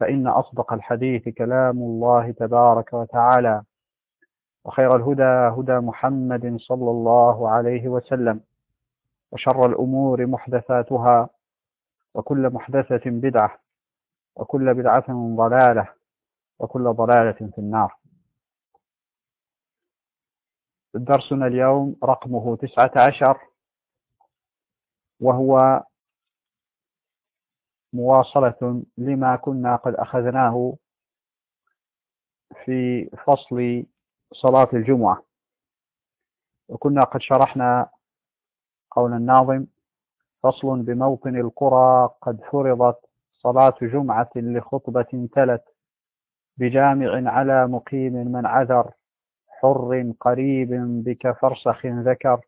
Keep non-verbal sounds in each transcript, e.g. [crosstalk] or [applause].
فإن أصدق الحديث كلام الله تبارك وتعالى وخير الهدى هدى محمد صلى الله عليه وسلم وشر الأمور محدثاتها وكل محدثة بدعة وكل بدعة ضلالة وكل ضلالة في النار. درسنا اليوم رقمه تسعة عشر وهو مواصلة لما كنا قد أخذناه في فصل صلاة الجمعة. وكنا قد شرحنا قول الناظم فصل بموطن القرى قد فرضت صلاة جمعة لخطبة تلت بجامع على مقيم من عذر حر قريب بك فرسخ ذكر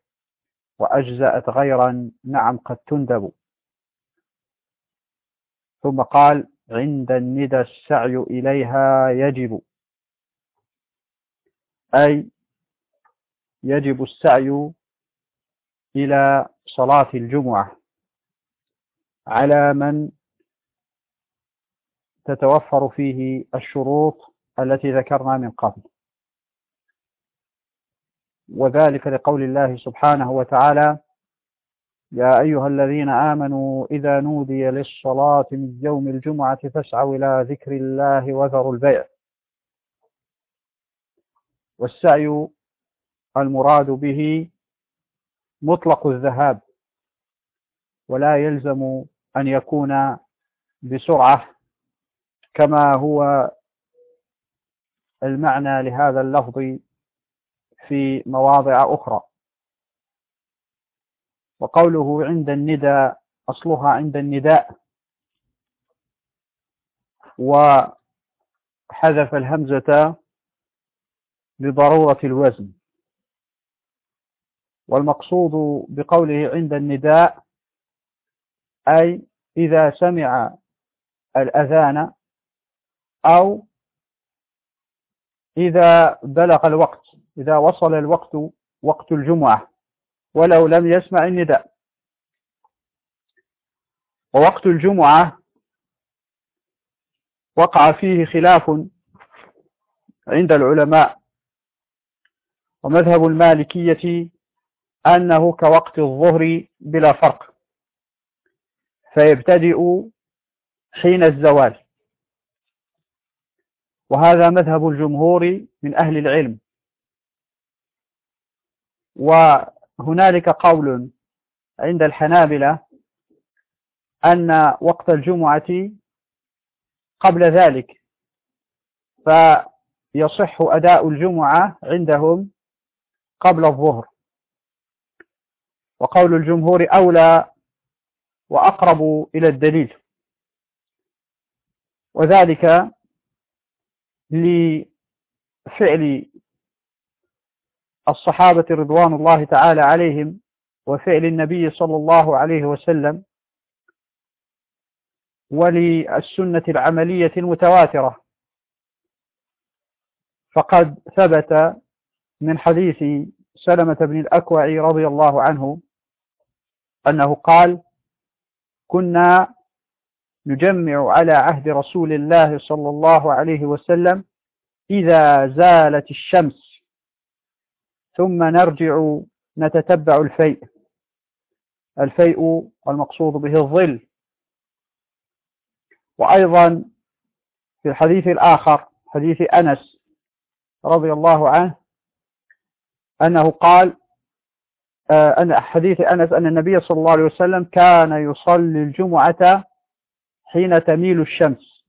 وأجزأت غيرا نعم قد تندب. ثم قال عند الندى السعي إليها يجب. أي يجب السعي إلى صلاة الجمعة على من تتوفر فيه الشروط التي ذكرنا من قبل. وذلك لقول الله سبحانه وتعالى يا أيها الذين آمنوا إذا نودي للصلاة من يوم الجمعة فاسعوا إلى ذكر الله وذروا البيع. والسعي المراد به مطلق الذهاب ولا يلزم أن يكون بسرعة كما هو المعنى لهذا اللفظ في مواضع أخرى. وقوله عند الندى أصلها عند النداء. وحذف الهمزة لضرورة الوزن. والمقصود بقوله عند النداء أي إذا سمع الأذان أو إذا بلغ الوقت إذا وصل الوقت وقت الجمعة. ولو لم يسمع النداء. ووقت الجمعة وقع فيه خلاف عند العلماء. ومذهب المالكية أنه كوقت الظهر بلا فرق. فيبتدئ حين الزوال. وهذا مذهب الجمهور من أهل العلم. وهنالك قول عند الحنابلة أن وقت الجمعة قبل ذلك فيصح أداء الجمعة عندهم قبل الظهر. وقول الجمهور أولى وأقرب إلى الدليل. وذلك لفعل الصحابة رضوان الله تعالى عليهم وفعل النبي صلى الله عليه وسلم وللسنة العملية المتواترة. فقد ثبت من حديث سلمة بن الأكوع رضي الله عنه أنه قال كنا نجمع على عهد رسول الله صلى الله عليه وسلم إذا زالت الشمس ثم نرجع نتتبع الفيء. الفيء المقصود به الظل. وأيضا في الحديث الآخر حديث أنس رضي الله عنه أنه قال أن حديث أنس أن النبي صلى الله عليه وسلم كان يصلي الجمعة حين تميل الشمس.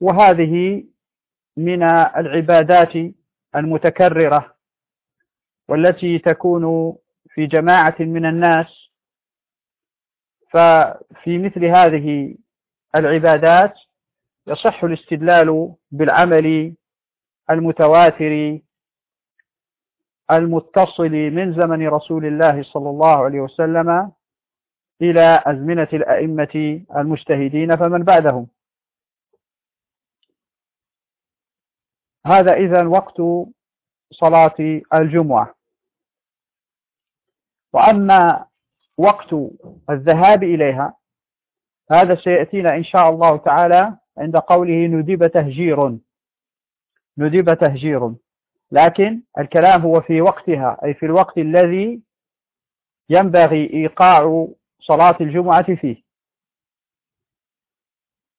وهذه من العبادات المتكررة والتي تكون في جماعة من الناس. ففي مثل هذه العبادات يصح الاستدلال بالعمل المتواتر المتصل من زمن رسول الله صلى الله عليه وسلم إلى أزمنة الأئمة المجتهدين فمن بعدهم. هذا إذا وقت صلاة الجمعة. وأما وقت الذهاب إليها هذا سيأتينا إن شاء الله تعالى عند قوله ندب تهجير. ندب تهجير. لكن الكلام هو في وقتها أي في الوقت الذي ينبغي إيقاع صلاة الجمعة فيه.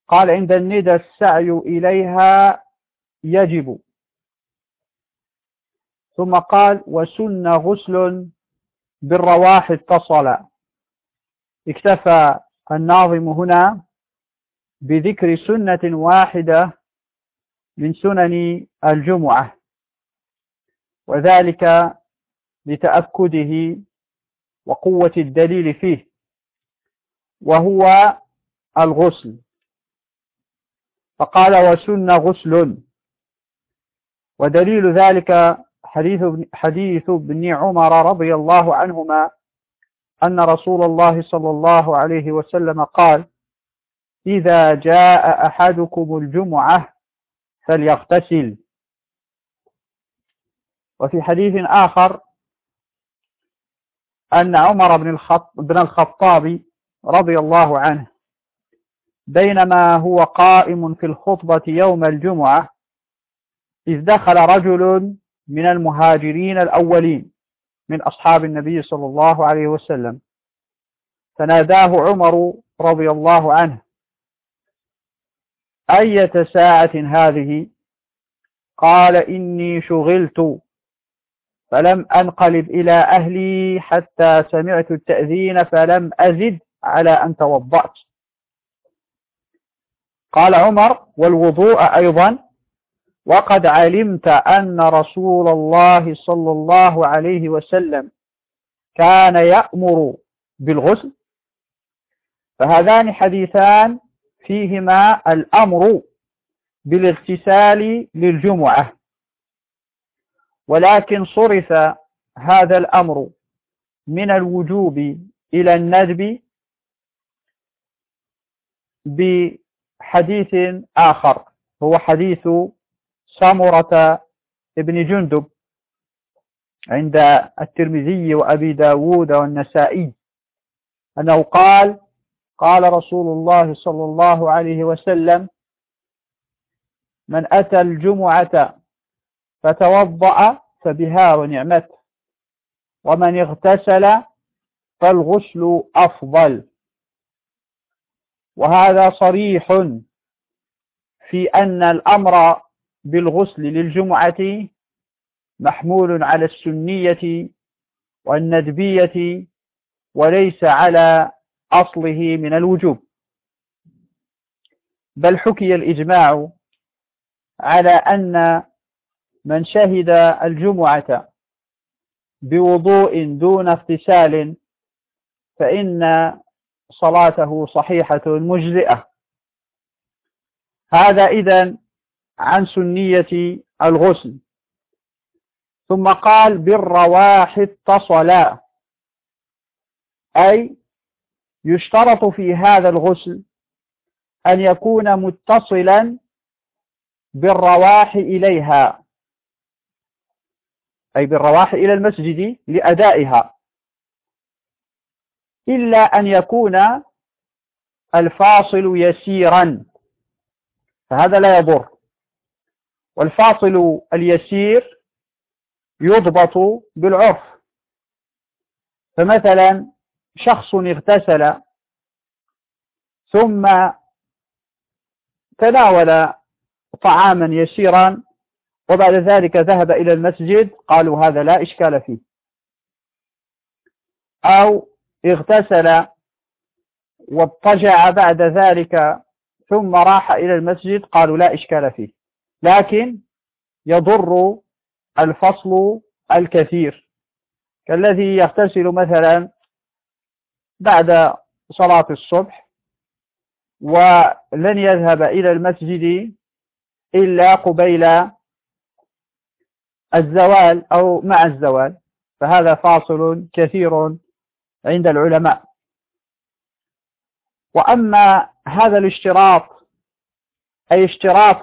قال عند الندى السعي إليها يجب. ثم قال وسن غسل بالرواح اتصل. اكتفى الناظم هنا بذكر سنة واحدة من سنن الجمعة وذلك لتأكده وقوة الدليل فيه وهو الغسل. فقال وسن غسل. ودليل ذلك حديث حديث ابن عمر رضي الله عنهما أن رسول الله صلى الله عليه وسلم قال إذا جاء أحدكم الجمعة فليغتسل. وفي حديث آخر أن عمر بن بن الخطاب رضي الله عنه بينما هو قائم في الخطبة يوم الجمعة إذ دخل رجل من المهاجرين الأولين من أصحاب النبي صلى الله عليه وسلم. فناداه عمر رضي الله عنه. أية ساعة هذه؟ قال إني شغلت فلم أنقلب إلى أهلي حتى سمعت التأذين فلم أزد على أن توضأت. قال عمر والوضوء أيضا وقد علمت أن رسول الله صلى الله عليه وسلم كان يأمر بالغسل فهذان حديثان فيهما الأمر بالاغتسال للجمعة. ولكن صرف هذا الأمر من الوجوب إلى الندب بحديث آخر هو حديث سمرة ابن جندب عند الترمذي وأبي داود والنسائي أنه قال قال رسول الله صلى الله عليه وسلم من أتى الجمعة فتوضأ فبها ونعمت ومن اغتسل فالغسل أفضل. وهذا صريح في أن الأمر بالغسل للجمعة محمول على السنية والندبية وليس على أصله من الوجوب. بل حكي الإجماع على أن من شهد الجمعة بوضوء دون اغتسال فإن صلاته صحيحة مجزئة. هذا إذن عن سنية الغسل. ثم قال بالرواح اتصلا أي يشترط في هذا الغسل أن يكون متصلا بالرواح إليها. أي بالرواح إلى المسجد لأدائها. إلا أن يكون الفاصل يسيرا. فهذا لا يضر. والفاصل اليسير يضبط بالعرف. فمثلا شخص اغتسل ثم تناول طعاما يسيرا وبعد ذلك ذهب إلى المسجد قالوا هذا لا إشكال فيه. أو اغتسل واضطجع بعد ذلك ثم راح إلى المسجد قالوا لا إشكال فيه. لكن يضر الفصل الكثير. كالذي يغتسل مثلا بعد صلاة الصبح ولن يذهب إلى المسجد إلا قبيل الزوال أو مع الزوال فهذا فاصل كثير عند العلماء. وأما هذا الاشتراط أي اشتراط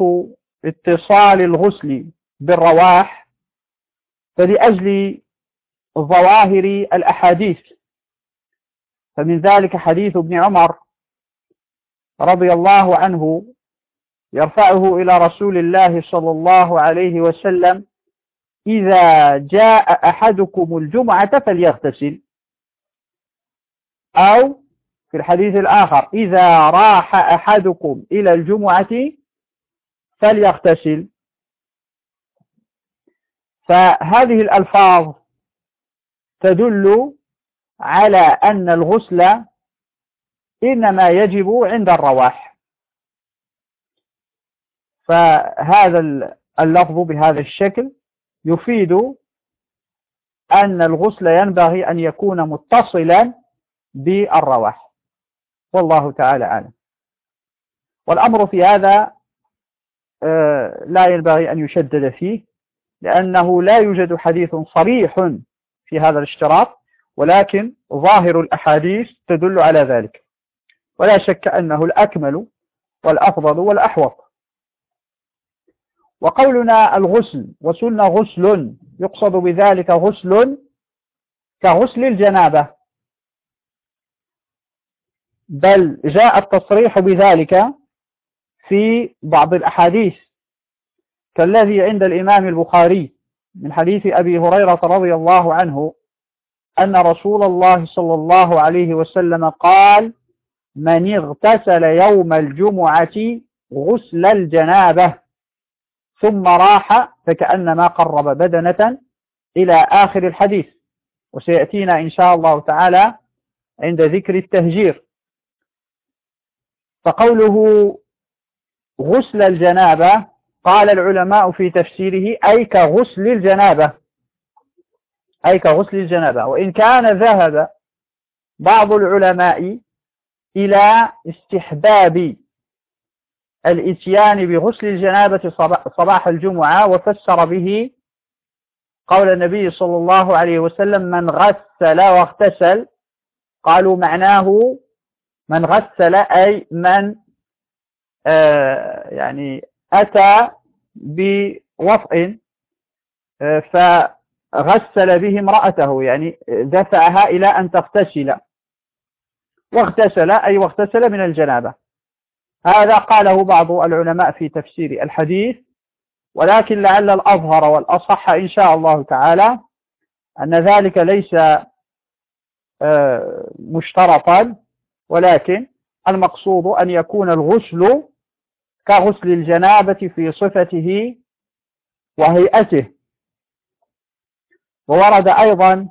اتصال الغسل بالرواح فلأجل ظواهر الأحاديث. فمن ذلك حديث ابن عمر رضي الله عنه يرفعه إلى رسول الله صلى الله عليه وسلم إذا جاء أحدكم الجمعة فليغتسل. أو في الحديث الآخر إذا راح أحدكم إلى الجمعة فليغتسل. فهذه الألفاظ تدل على أن الغسل إنما يجب عند الرواح. فهذا اللفظ بهذا الشكل يفيد أن الغسل ينبغي أن يكون متصلا بالرواح. والله تعالى أعلم. والأمر في هذا لا ينبغي أن يشدد فيه لأنه لا يوجد حديث صريح في هذا الاشتراط ولكن ظاهر الأحاديث تدل على ذلك. ولا شك أنه الأكمل والأفضل والأحوط. وقولنا الغسل وسن غسل يقصد بذلك غسل كغسل الجنابة. بل جاء التصريح بذلك في بعض الأحاديث كالذي عند الإمام البخاري من حديث أبي هريرة رضي الله عنه أن رسول الله صلى الله عليه وسلم قال من اغتسل يوم الجمعة غسل الجنابة ثم راح فكأنما قرب بدنة إلى آخر الحديث وسيأتينا إن شاء الله تعالى عند ذكر التهجير. فقوله غسل الجنابة قال العلماء في تفسيره أي كغسل الجنابة. أي كغسل الجنابة. وإن كان ذهب بعض العلماء إلى استحباب الإتيان بغسل الجنابة صباح الجمعة وفسر به قول النبي صلى الله عليه وسلم من غسل واغتسل. قالوا معناه من غسل أي من يعني أتى بوطء آه فغسل به امرأته يعني دفعها إلى أن تغتسل. واغتسل أي واغتسل من الجنابة. هذا قاله بعض العلماء في تفسير الحديث. ولكن لعل الأظهر والأصح إن شاء الله تعالى أن ذلك ليس آه، مشترطا. ولكن المقصود أن يكون الغسل كغسل الجنابة في صفته وهيئته. وورد أيضا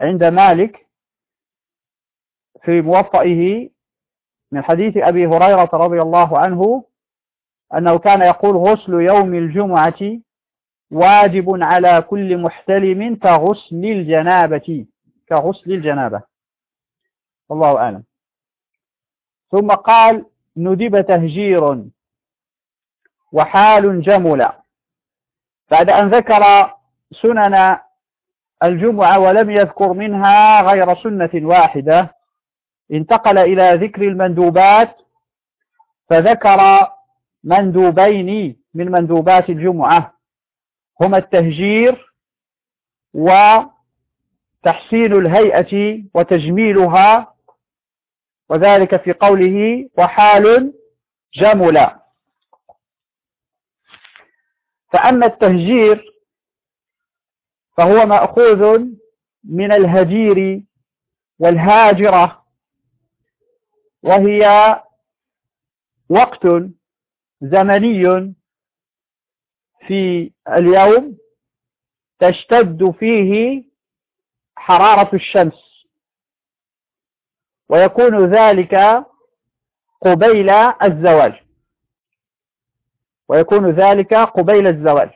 عند مالك في موطئه من حديث أبي هريرة رضي الله عنه أنه كان يقول غسل يوم الجمعة واجب على كل محتلم كغسل الجنابة كغسل الجنابة. والله أعلم. ثم قال ندب تهجير. وحال جمل بعد أن ذكر سنن الجمعة ولم يذكر منها غير سنة واحدة انتقل إلى ذكر المندوبات فذكر مندوبين من مندوبات الجمعة. هما التهجير وتحسين الهيئة وتجميلها وذلك في قوله وحال جمل فأما التهجير فهو مأخوذ من الهجير والهاجرة وهي وقت زمني في اليوم تشتد فيه حرارة الشمس. ويكون ذلك قبيل الزوال. ويكون ذلك قبيل الزوال.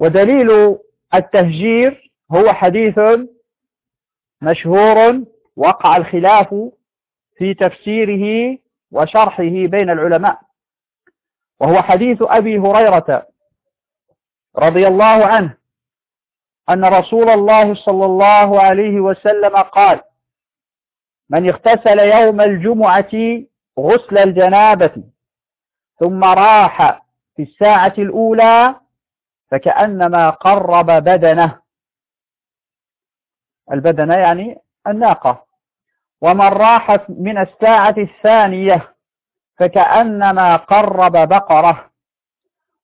ودليل التهجير هو حديث مشهور وقع الخلاف في تفسيره وشرحه بين العلماء وهو حديث أبي هريرة رضي الله عنه أن رسول الله صلى الله عليه وسلم قال من اغتسل يوم الجمعة غسل الجنابة ثم راح في الساعة الأولى فكأنما قرب بدنه. البدنة يعني الناقة. ومن راح من الساعة الثانية فكأنما قرب بقرة.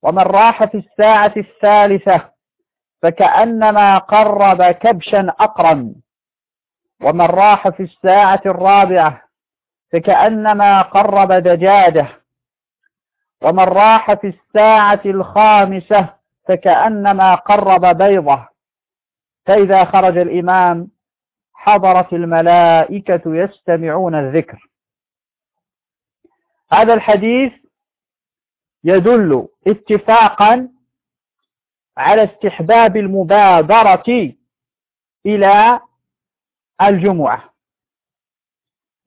ومن راح في الساعة الثالثة فكأنما قرب كبشا أقرا ومن راح في الساعة الرابعة فكأنما قرب دجاجة. ومن راح في الساعة الخامسة فكأنما قرب بيضة. فإذا خرج الإمام حضرت الملائكة يستمعون الذكر. هذا الحديث يدل اتفاقا على استحباب المبادرة إلى الجمعة.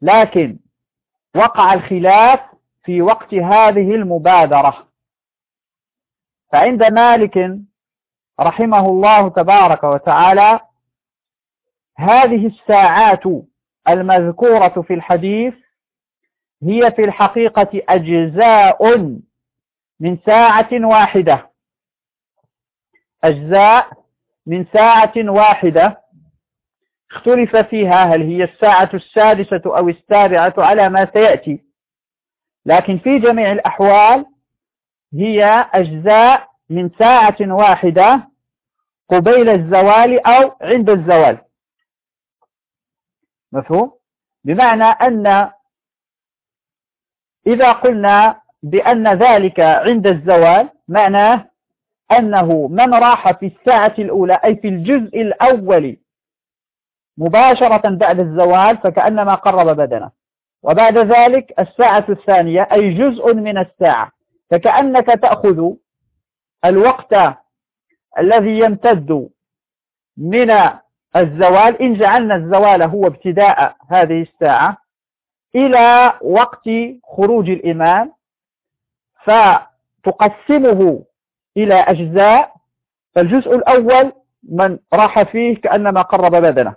لكن وقع الخلاف في وقت هذه المبادرة. فعند مالك رحمه الله تبارك وتعالى هذه الساعات المذكورة في الحديث هي في الحقيقة أجزاء من ساعة واحدة. أجزاء من ساعة واحدة. اختلف فيها هل هي الساعة السادسة أو السابعة على ما سيأتي. لكن في جميع الأحوال هي أجزاء من ساعة واحدة قبيل الزوال أو عند الزوال مفهوم؟ بمعنى أن إذا قلنا بأن ذلك عند الزوال معناه أنه من راح في الساعة الأولى أي في الجزء الأول مباشرة بعد الزوال فكأنما قرب بدنه وبعد ذلك الساعة الثانية أي جزء من الساعة. فكأنك تأخذ الوقت الذي يمتد من الزوال إن جعلنا الزوال هو ابتداء هذه الساعة إلى وقت خروج الإمام فتقسمه إلى أجزاء. فالجزء الأول من راح فيه كأنما قرب بدنه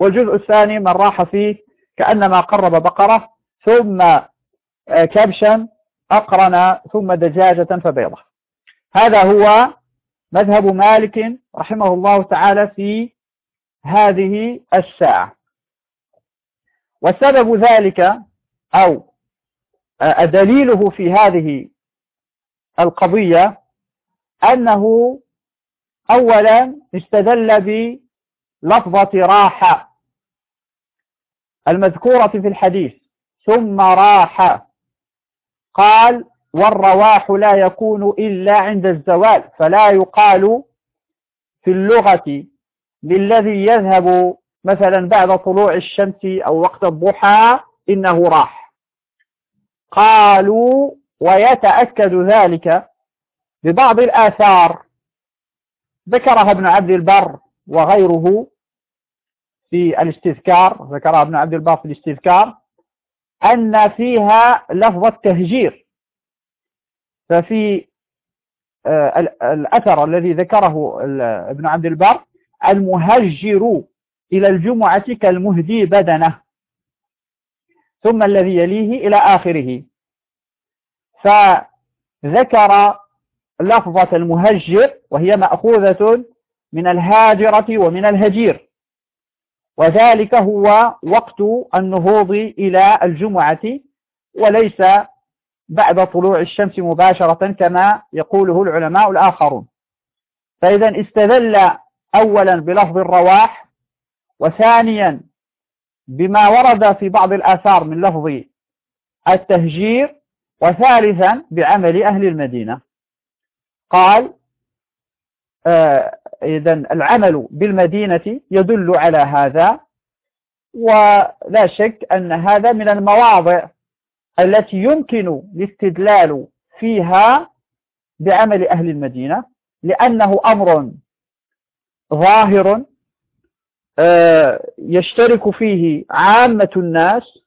والجزء الثاني من راح فيه كأنما قرب بقرة ثم آه، كبشا أقرن ثم دجاجة فبيضة. هذا هو مذهب مالك رحمه الله تعالى في هذه الساعة. وسبب ذلك أو آه، دليله في هذه القضية أنه أولا استدل بلفظة راحة. المذكورة في الحديث. ثم راح. قال والرواح لا يكون إلا عند الزوال فلا يقال في اللغة للذي يذهب مثلا بعد طلوع الشمس أو وقت الضحى إنه راح. قالوا ويتأكد ذلك ببعض الآثار. ذكرها ابن عبد البر وغيره في الاستذكار ذكرها ابن عبد البر في الاستذكار أن فيها لفظ التهجير. ففي آه، الأثر الذي ذكره ابن عبد البر المهجر إلى الجمعة كالمهدي بدنه. ثم الذي يليه إلى آخره. فذكر لفظة المهجر وهي مأخوذة من الهاجرة ومن الهجير. وذلك هو وقت النهوض إلى الجمعة وليس بعد طلوع الشمس مباشرة كما يقوله العلماء الآخرون. فإذا استدل أولا بلفظ الرواح وثانيا بما ورد في بعض الآثار من لفظ التهجير وثالثا بعمل أهل المدينة. قال آه إذا العمل بالمدينة يدل على هذا ولا شك أن هذا من المواضع التي يمكن الاستدلال فيها بعمل أهل المدينة لأنه أمر ظاهر آه، يشترك فيه عامة الناس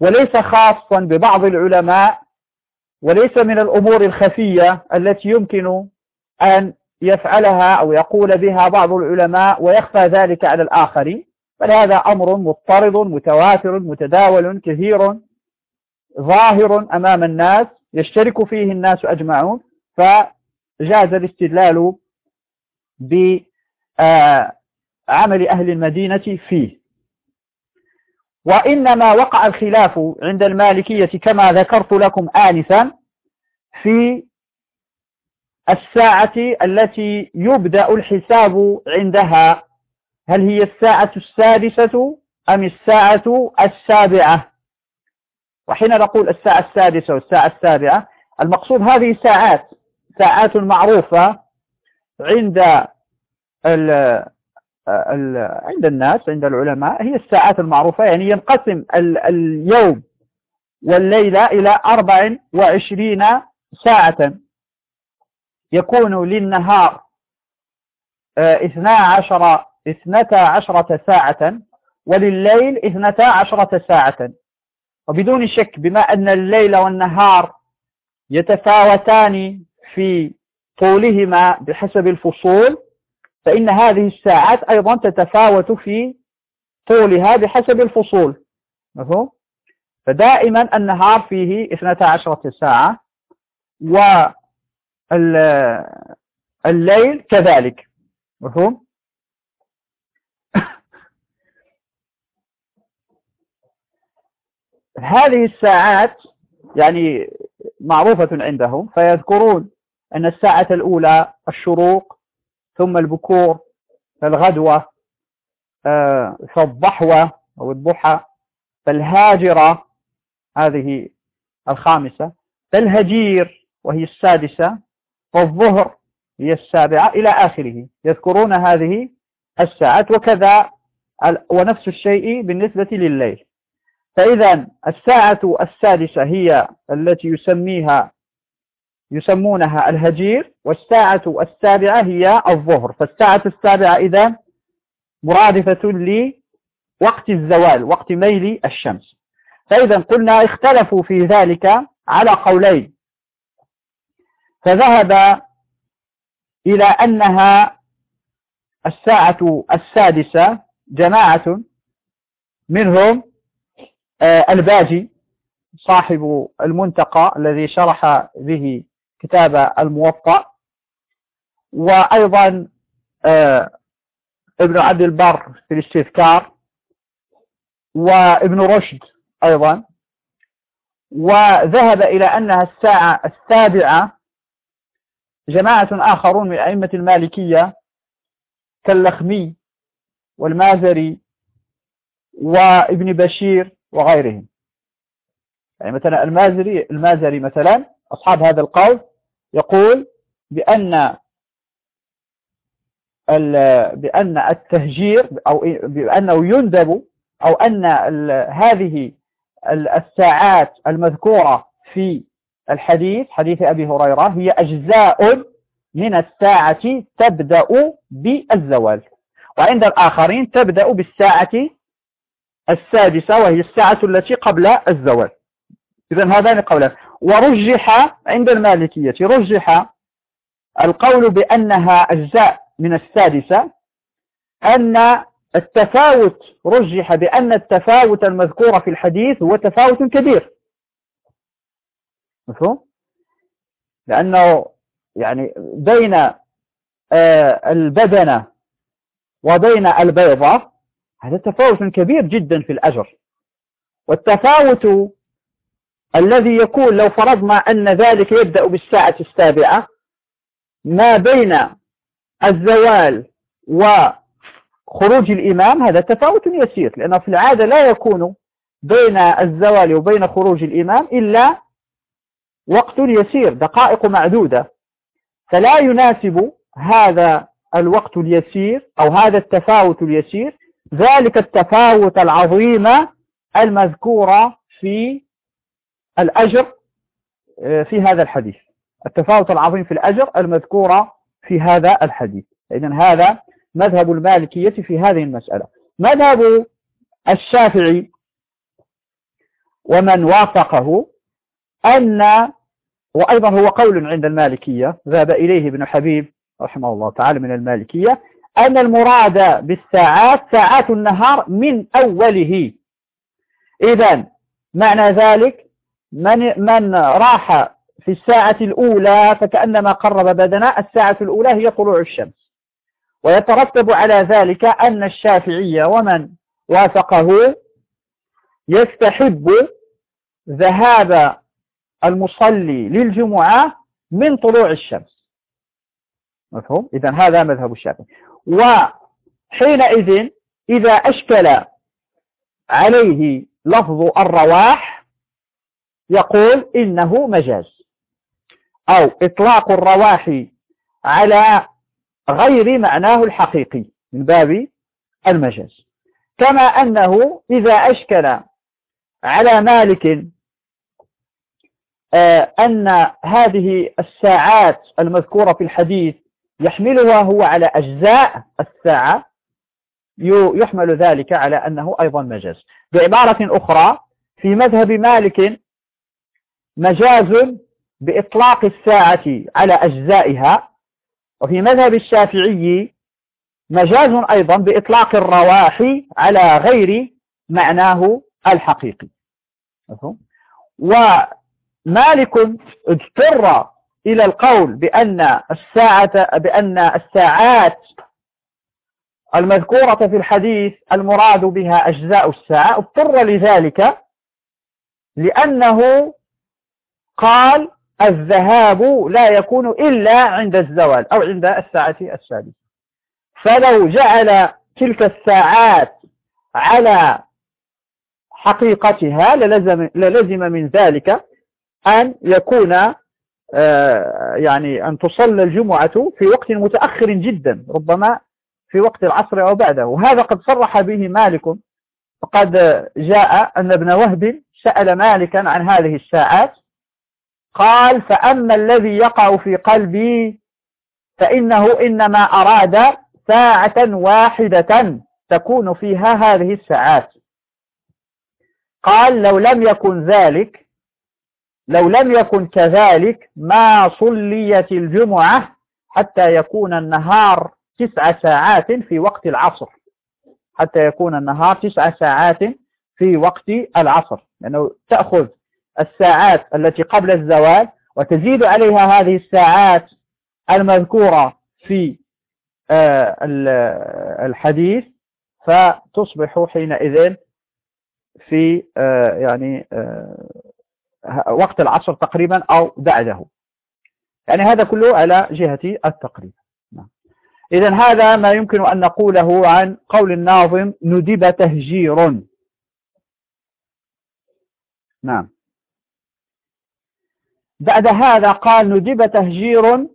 وليس خاصا ببعض العلماء وليس من الأمور الخفية التي يمكن أن يفعلها أو يقول بها بعض العلماء ويخفى ذلك على الآخرين. بل هذا أمر مضطرد متواتر متداول كثير ظاهر أمام الناس يشترك فيه الناس أجمعون. فجاز الاستدلال بعمل أهل المدينة فيه. وإنما وقع الخلاف عند المالكية كما ذكرت لكم آنفا في الساعة التي يبدأ الحساب عندها. هل هي الساعة السادسة أم الساعة السابعة؟ وحين نقول الساعة السادسة والساعة السابعة المقصود هذه ساعات ساعات معروفة عند عند الناس عند العلماء هي الساعات المعروفة يعني ينقسم اليوم والليلة إلى 24 ساعة. يكون للنهار 12 آه، 12 ساعة ولليل 12 ساعة وبدون شك بما أن الليل والنهار يتفاوتان في طولهما بحسب الفصول فإن هذه الساعات أيضا تتفاوت في طولها بحسب الفصول مفهوم؟ فدائما النهار فيه 12 ساعة والليل كذلك مفهوم؟ [laughs] هذه الساعات يعني معروفة عندهم فيذكرون أن الساعة الأولى الشروق ثم البكور فالغدوة آه، فالضحوة أو الضحى فالهاجرة هذه الخامسة فالهجير وهي السادسة فالظهر هي السابعة إلى آخره. يذكرون هذه الساعات وكذا ونفس الشيء بالنسبة لليل. فإذا الساعة السادسة هي التي يسميها يسمونها الهجير والساعة السابعة هي الظهر. فالساعة السابعة إذا مرادفة لوقت الزوال وقت ميل الشمس. فإذا قلنا اختلفوا في ذلك على قولين. فذهب إلى أنها الساعة السادسة جماعة منهم آه، الباجي صاحب المنتقى الذي شرح به كتاب الموطأ وأيضا آه، ابن عبد البر في الاستذكار وابن رشد أيضا وذهب إلى أنها الساعة السابعة جماعة آخرون من أئمة المالكية كاللخمي والمازري وابن بشير وغيرهم. يعني مثلا المازري المازري مثلا أصحاب هذا القول يقول بأن بأن التهجير أو بأنه يندب أو أن هذه الساعات المذكورة في الحديث حديث أبي هريرة هي أجزاء من الساعة تبدأ بالزوال. وعند الآخرين تبدأ بالساعة السادسة وهي الساعة التي قبل الزوال. إذا هذان قولان ورجح عند المالكية رجح القول بأنها أجزاء من السادسة أن التفاوت رجح بأن التفاوت المذكور في الحديث هو تفاوت كبير. مفهوم؟ لأنه يعني بين آه، البدنة وبين البيضة هذا تفاوت كبير جدا في الأجر والتفاوت الذي يكون لو فرضنا أن ذلك يبدأ بالساعة السابعة ما بين الزوال وخروج الإمام هذا تفاوت يسير لأنه في العادة لا يكون بين الزوال وبين خروج الإمام إلا وقت يسير دقائق معدودة. فلا يناسب هذا الوقت اليسير أو هذا التفاوت اليسير. ذلك التفاوت العظيم المذكور في الأجر آه، في هذا الحديث. التفاوت العظيم في الأجر المذكورة في هذا الحديث. إذن هذا مذهب المالكية في هذه المسألة. مذهب الشافعي ومن وافقه أن وأيضا هو قول عند المالكية ذهب إليه ابن حبيب رحمه الله تعالى من المالكية أن المراد بالساعات ساعات النهار من أوله. إذا معنى ذلك من, من راح في الساعة الأولى فكأنما قرب بدنا الساعة الأولى هي طلوع الشمس. ويترتب على ذلك أن الشافعية ومن وافقه يستحب ذهاب المصلي للجمعة من طلوع الشمس. مفهوم؟ إذا هذا مذهب الشافعي. وحينئذ إذا أشكل عليه لفظ الرواح يقول إنه مجاز. أو إطلاق الرواح على غير معناه الحقيقي من باب المجاز. كما أنه إذا أشكل على مالك أن هذه الساعات المذكورة في الحديث يحملها هو على أجزاء الساعة يحمل ذلك على أنه أيضا مجاز. بعبارة أخرى في مذهب مالك مجاز بإطلاق الساعة على أجزائها وفي مذهب الشافعي مجاز أيضا بإطلاق الرواح على غير معناه الحقيقي. ومالك اضطر إلى القول بأن الساعة بأن الساعات المذكورة في الحديث المراد بها أجزاء الساعة اضطر لذلك لأنه قال الذهاب لا يكون إلا عند الزوال أو عند الساعة السادسة. فلو جعل تلك الساعات على حقيقتها للزم, للزم من ذلك أن يكون آه، يعني أن تصلى الجمعة في وقت متأخر جدا ربما في وقت العصر أو بعده. وهذا قد صرح به مالك. وقد جاء أن ابن وهب سأل مالكا عن هذه الساعات. قال فأما الذي يقع في قلبي فإنه إنما أراد ساعة واحدة تكون فيها هذه الساعات. قال لو لم يكن ذلك لو لم يكن كذلك ما صليت الجمعة حتى يكون النهار تسع ساعات في وقت العصر. حتى يكون النهار تسع ساعات في وقت العصر. لأنه تأخذ الساعات التي قبل الزوال وتزيد عليها هذه الساعات المذكورة في آه، الحديث فتصبح حينئذ في آه، يعني آه، وقت العصر تقريبا أو بعده. يعني هذا كله على جهة التقريب. نعم. إذا هذا ما يمكن أن نقوله عن قول الناظم ندب تهجير. نعم. بعد هذا قال ندب تهجير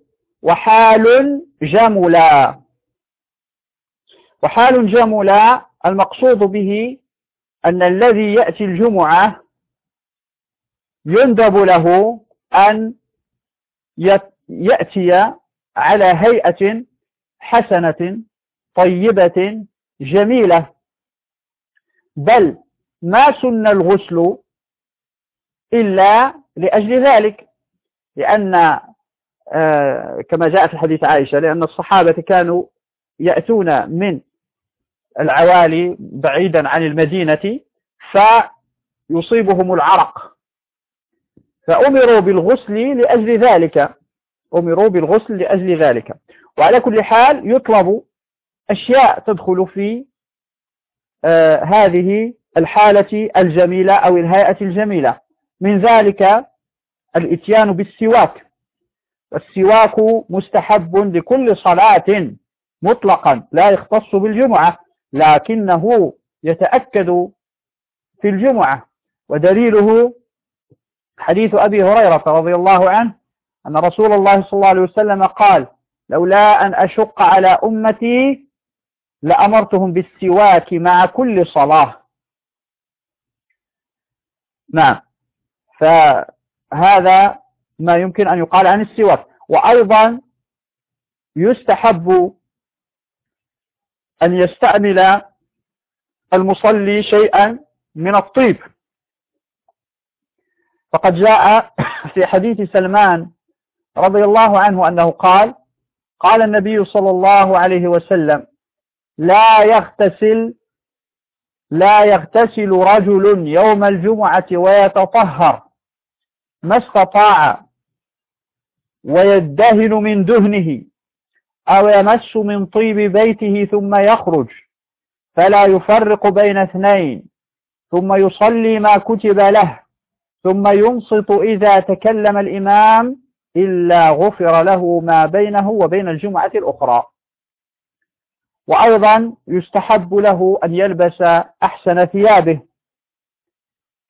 وحال جملا. وحال جملا المقصود به أن الذي يأتي الجمعة يندب له أن يأتي على هيئة حسنة طيبة جميلة. بل ما سن الغسل إلا لأجل ذلك لأن آه، كما جاء في حديث عائشة لأن الصحابة كانوا يأتون من العوالي بعيدا عن المدينة فيصيبهم العرق. فأمروا بالغسل لأجل ذلك. أمروا بالغسل لأجل ذلك. وعلى كل حال يطلب أشياء تدخل في آه هذه الحالة الجميلة أو الهيئة الجميلة. من ذلك الإتيان بالسواك. والسواك مستحب لكل صلاة مطلقا لا يختص بالجمعة لكنه يتأكد في الجمعة. ودليله حديث أبي هريرة رضي الله عنه أن رسول الله صلى الله عليه وسلم قال لولا أن أشق على أمتي لأمرتهم بالسواك مع كل صلاة. نعم. فهذا ما يمكن أن يقال عن السواك. وأيضا يستحب أن يستعمل المصلي شيئا من الطيب. فقد جاء [coughs] في حديث سلمان رضي الله عنه أنه قال قال النبي صلى الله عليه وسلم لا يغتسل لا يغتسل رجل يوم الجمعة ويتطهر ما استطاع ويدهن من دهنه أو يمس من طيب بيته ثم يخرج فلا يفرق بين اثنين ثم يصلي ما كتب له. ثم ينصت إذا تكلم الإمام إلا غفر له ما بينه وبين الجمعة الأخرى. وأيضا يستحب له أن يلبس أحسن ثيابه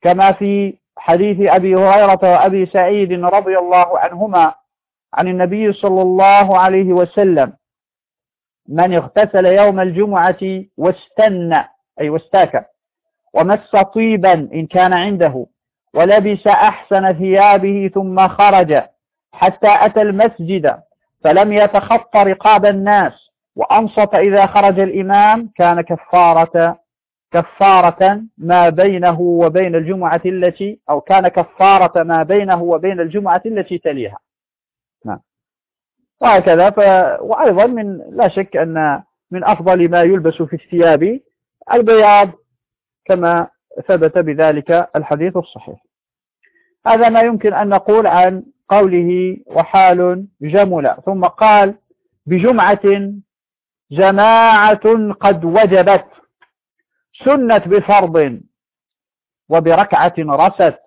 كما في حديث أبي هريرة وأبي سعيد رضي الله عنهما عن النبي صلى الله عليه وسلم من اغتسل يوم الجمعة واستنى أي واستاك ومس طيبا إن كان عنده ولبس أحسن ثيابه ثم خرج حتى أتى المسجد فلم يتخط رقاب الناس وأنصت إذا خرج الإمام كان كفارة كفارة ما بينه وبين الجمعة التي أو كان كفارة ما بينه وبين الجمعة التي تليها. نعم. وهكذا ف... وأيضا من لا شك أن من أفضل ما يلبس في الثياب البياض كما ثبت بذلك الحديث الصحيح. هذا ما يمكن أن نقول عن قوله وحال جمل ثم قال بجمعة جماعة قد وجبت سنت بفرض وبركعة رست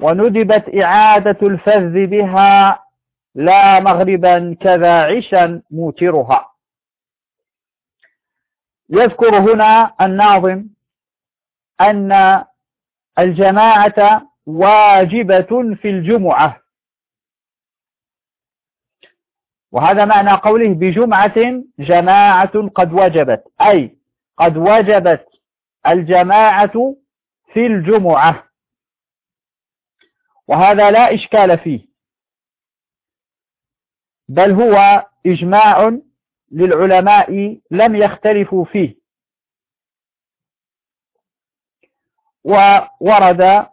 وندبت إعادة الفذ بها لا مغربا كذا عشا موترها. يذكر هنا الناظم أن الجماعة واجبة في الجمعة. وهذا معنى قوله بجمعة جماعة قد وجبت أي قد وجبت الجماعة في الجمعة. وهذا لا إشكال فيه بل هو إجماع للعلماء لم يختلفوا فيه. وورد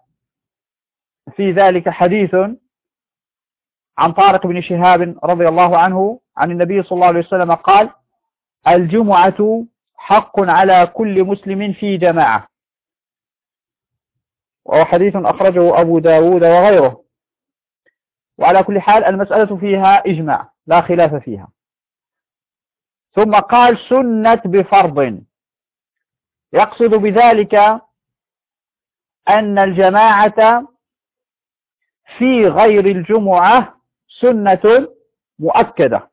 في ذلك حديث عن طارق بن شهاب رضي الله عنه عن النبي صلى الله عليه وسلم قال الجمعة حق على كل مسلم في جماعة. وهو حديث أخرجه أبو داود وغيره. وعلى كل حال المسألة فيها إجماع لا خلاف فيها. ثم قال سنة بفرض. يقصد بذلك أن الجماعة في غير الجمعة سنة مؤكدة.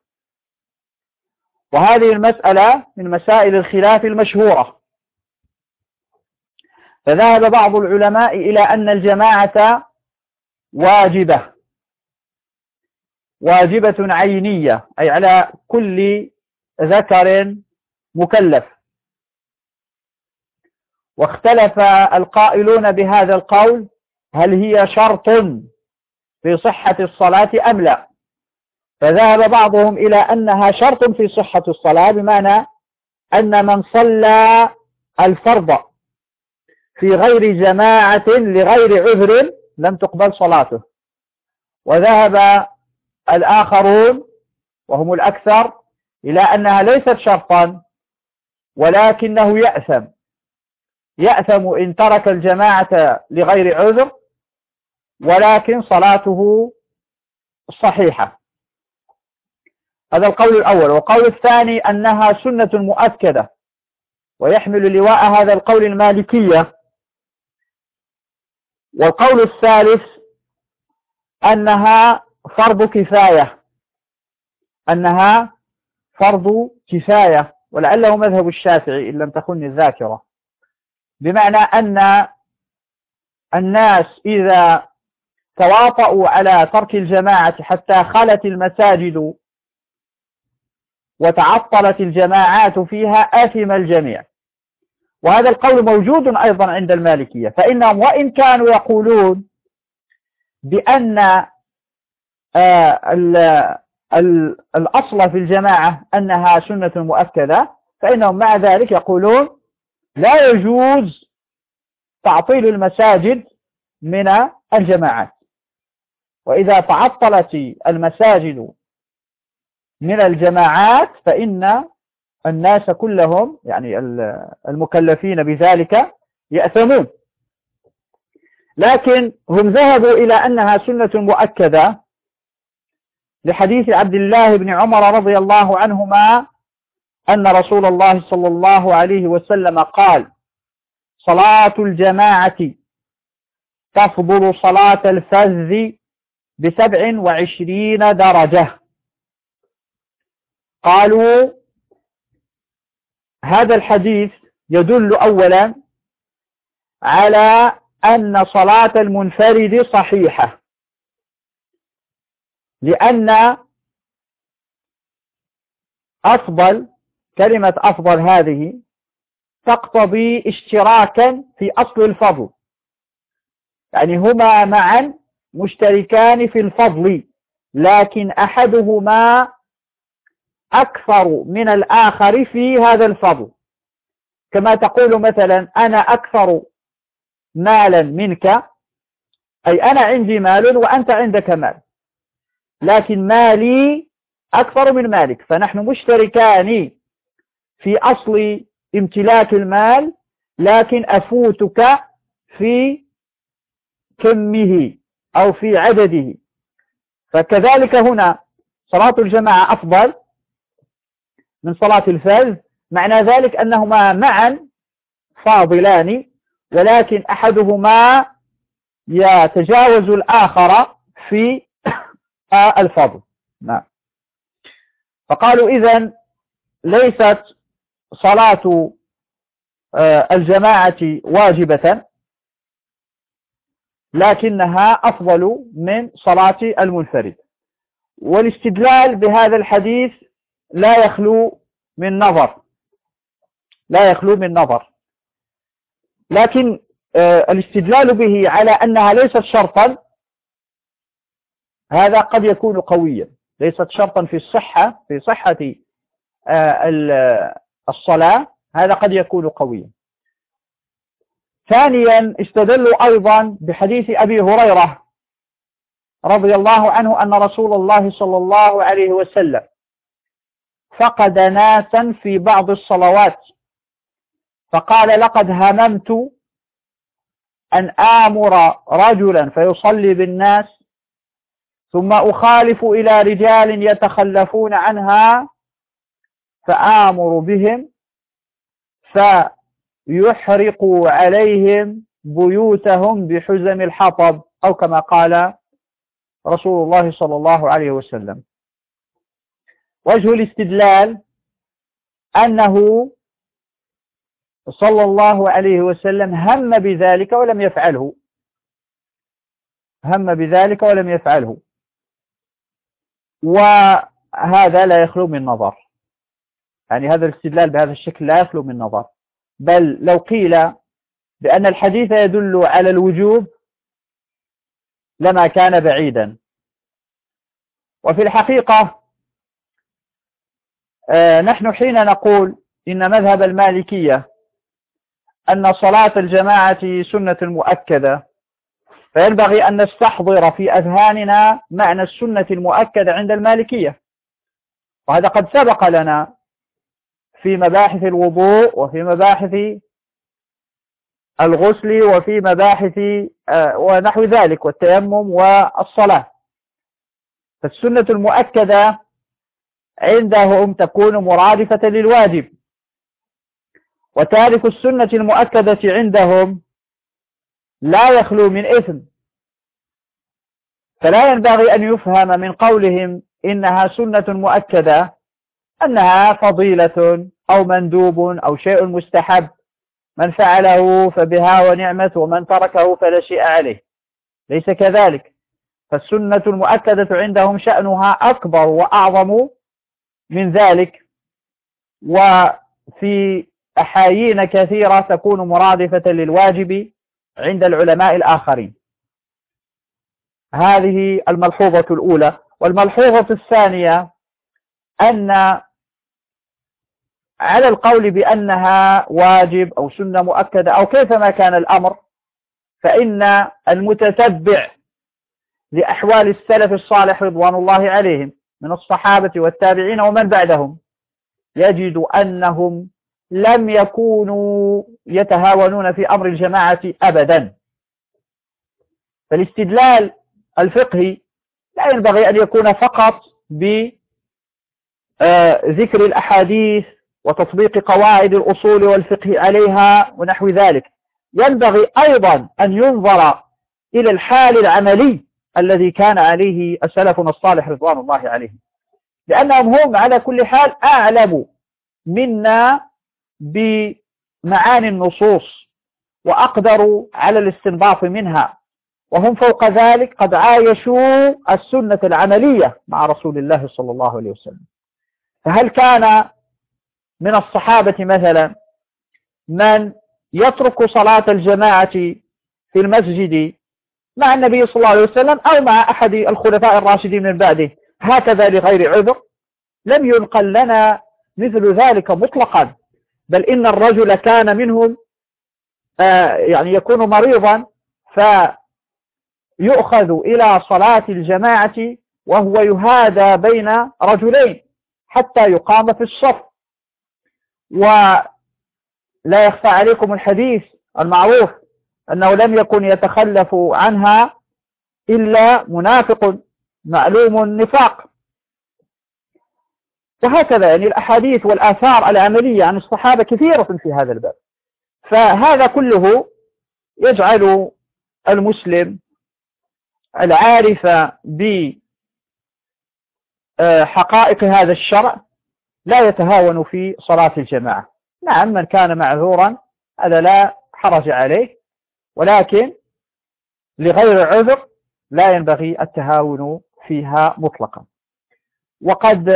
وهذه المسألة من مسائل الخلاف المشهورة. فذهب بعض العلماء إلى أن الجماعة واجبة واجبة عينية أي على كل ذكر مكلف. واختلف القائلون بهذا القول هل هي شرط في صحة الصلاة أم لا. فذهب بعضهم إلى أنها شرط في صحة الصلاة بمعنى أن من صلى الفرض في غير جماعة لغير عذر لم تقبل صلاته. وذهب الآخرون وهم الأكثر إلى أنها ليست شرطا ولكنه يأثم. يأثم إن ترك الجماعة لغير عذر ولكن صلاته صحيحة. هذا القول الأول. والقول الثاني أنها سنة مؤكدة ويحمل لواء هذا القول المالكية. والقول الثالث أنها فرض كفاية أنها فرض كفاية. ولعله مذهب الشافعي إن لم تخن الذاكرة. بمعنى أن الناس إذا تواطؤوا على ترك الجماعة حتى خلت المساجد وتعطلت الجماعات فيها آثم الجميع. وهذا القول موجود أيضا عند المالكية. فإنهم وإن كانوا يقولون بأن آه، الأصل في الجماعة أنها سنة مؤكدة فإنهم مع ذلك يقولون لا يجوز تعطيل المساجد من الجماعات. وإذا تعطلت المساجد من الجماعات فإن الناس كلهم يعني المكلفين بذلك يأثمون. لكن هم ذهبوا إلى أنها سنة مؤكدة لحديث عبد الله بن عمر رضي الله عنهما أن رسول الله صلى الله عليه وسلم قال صلاة الجماعة تفضل صلاة الفذ بسبع وعشرين درجة. قالوا هذا الحديث يدل أولا على أن صلاة المنفرد صحيحة لأن أفضل كلمة أفضل هذه تقتضي اشتراكا في أصل الفضل. يعني هما معا مشتركان في الفضل لكن أحدهما أكثر من الآخر في هذا الفضل. كما تقول مثلا أنا أكثر مالا منك أي أنا عندي مال وأنت عندك مال لكن مالي أكثر من مالك فنحن مشتركان في أصل امتلاك المال لكن أفوتك في كمه أو في عدده. فكذلك هنا صلاة الجماعة أفضل من صلاة الفجر معنى ذلك أنهما معا فاضلان ولكن أحدهما يتجاوز الآخر في [coughs] الفضل. نعم. فقالوا إذن ليست صلاة آه، الجماعة واجبة لكنها أفضل من صلاة المنفرد. والاستدلال بهذا الحديث لا يخلو من نظر. لا يخلو من نظر. لكن آه، الاستدلال به على أنها ليست شرطا هذا قد يكون قويا. ليست شرطا في الصحة في صحة آه، الصلاة هذا قد يكون قويا. ثانيا استدلوا أيضا بحديث أبي هريرة رضي الله عنه أن رسول الله صلى الله عليه وسلم فقد ناسا في بعض الصلوات. فقال لقد هممت أن آمر رجلا فيصلي بالناس ثم أخالف إلى رجال يتخلفون عنها فآمر بهم فيحرقوا عليهم بيوتهم بحزم الحطب أو كما قال رسول الله صلى الله عليه وسلم. وجه الاستدلال أنه صلى الله عليه وسلم هم بذلك ولم يفعله. هم بذلك ولم يفعله. وهذا لا يخلو من نظر. يعني هذا الاستدلال بهذا الشكل لا يخلو من نظر. بل لو قيل بأن الحديث يدل على الوجوب لما كان بعيدا. وفي الحقيقة آه، نحن حين نقول إن مذهب المالكية أن صلاة الجماعة سنة مؤكدة فينبغي أن نستحضر في أذهاننا معنى السنة المؤكدة عند المالكية. وهذا قد سبق لنا في مباحث الوضوء وفي مباحث الغسل وفي مباحث آه، ونحو ذلك والتيمم والصلاة. فالسنة المؤكدة عندهم تكون مرادفة للواجب. وتارك السنة المؤكدة عندهم لا يخلو من إثم. فلا ينبغي أن يفهم من قولهم إنها سنة مؤكدة. أنها فضيلة أو مندوب أو شيء مستحب. من فعله فبها ونعمة ومن تركه فلا شيء عليه. ليس كذلك. فالسنة المؤكدة عندهم شأنها أكبر وأعظم من ذلك. وفي أحايين كثيرة تكون مرادفة للواجب عند العلماء الآخرين. هذه الملحوظة الأولى. والملحوظة الثانية أن على القول بأنها واجب أو سنة مؤكدة أو كيفما كان الأمر فإن المتتبع لأحوال السلف الصالح رضوان الله عليهم من الصحابة والتابعين ومن بعدهم يجد أنهم لم يكونوا يتهاونون في أمر الجماعة أبدا. فالاستدلال الفقهي لا ينبغي أن يكون فقط بذكر الأحاديث وتطبيق قواعد الأصول والفقه عليها ونحو ذلك. ينبغي أيضا أن ينظر إلى الحال العملي الذي كان عليه السلفنا الصالح رضوان الله عليهم. لأنهم هم على كل حال أعلم منا بمعاني النصوص وأقدروا على الاستنباط منها. وهم فوق ذلك قد عايشوا السنة العملية مع رسول الله صلى الله عليه وسلم. فهل كان من الصحابة مثلا من يترك صلاة الجماعة في المسجد مع النبي صلى الله عليه وسلم أو مع أحد الخلفاء الراشدين من بعده. هكذا لغير عذر لم ينقل لنا مثل ذلك مطلقا. بل إن الرجل كان منهم آه، يعني يكون مريضا فيؤخذ إلى صلاة الجماعة وهو يهادى بين رجلين حتى يقام في الصف. ولا يخفى عليكم الحديث المعروف أنه لم يكن يتخلف عنها إلا منافق معلوم النفاق. وهكذا يعني الأحاديث والآثار العملية عن الصحابة كثيرة في هذا الباب. فهذا كله يجعل المسلم العارف بحقائق هذا الشرع لا يتهاون في صلاة الجماعة. نعم من كان معذورا هذا لا حرج عليه ولكن لغير عذر لا ينبغي التهاون فيها مطلقا. وقد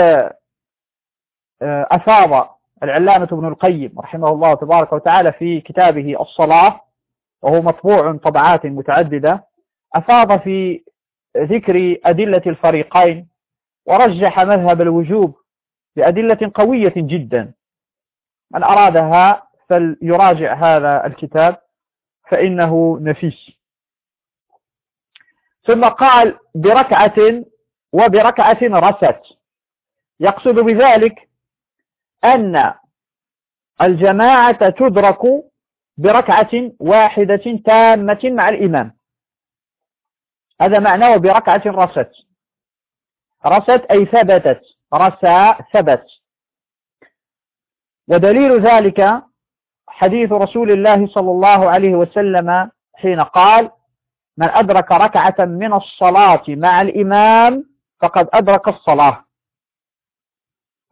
آه، أفاض العلامة ابن القيم رحمه الله تبارك وتعالى في كتابه الصلاة وهو مطبوع طبعات متعددة أفاض في ذكر أدلة الفريقين ورجح مذهب الوجوب بأدلة قوية جدا. من أرادها فليراجع هذا الكتاب فإنه نفيس. ثم قال بركعة وبركعة رست. يقصد بذلك أن الجماعة تدرك بركعة واحدة تامة مع الإمام. هذا معناه بركعة رست. رست أي ثبتت. رسى ثبت. ودليل ذلك حديث رسول الله صلى الله عليه وسلم حين قال من أدرك ركعة من الصلاة مع الإمام فقد أدرك الصلاة.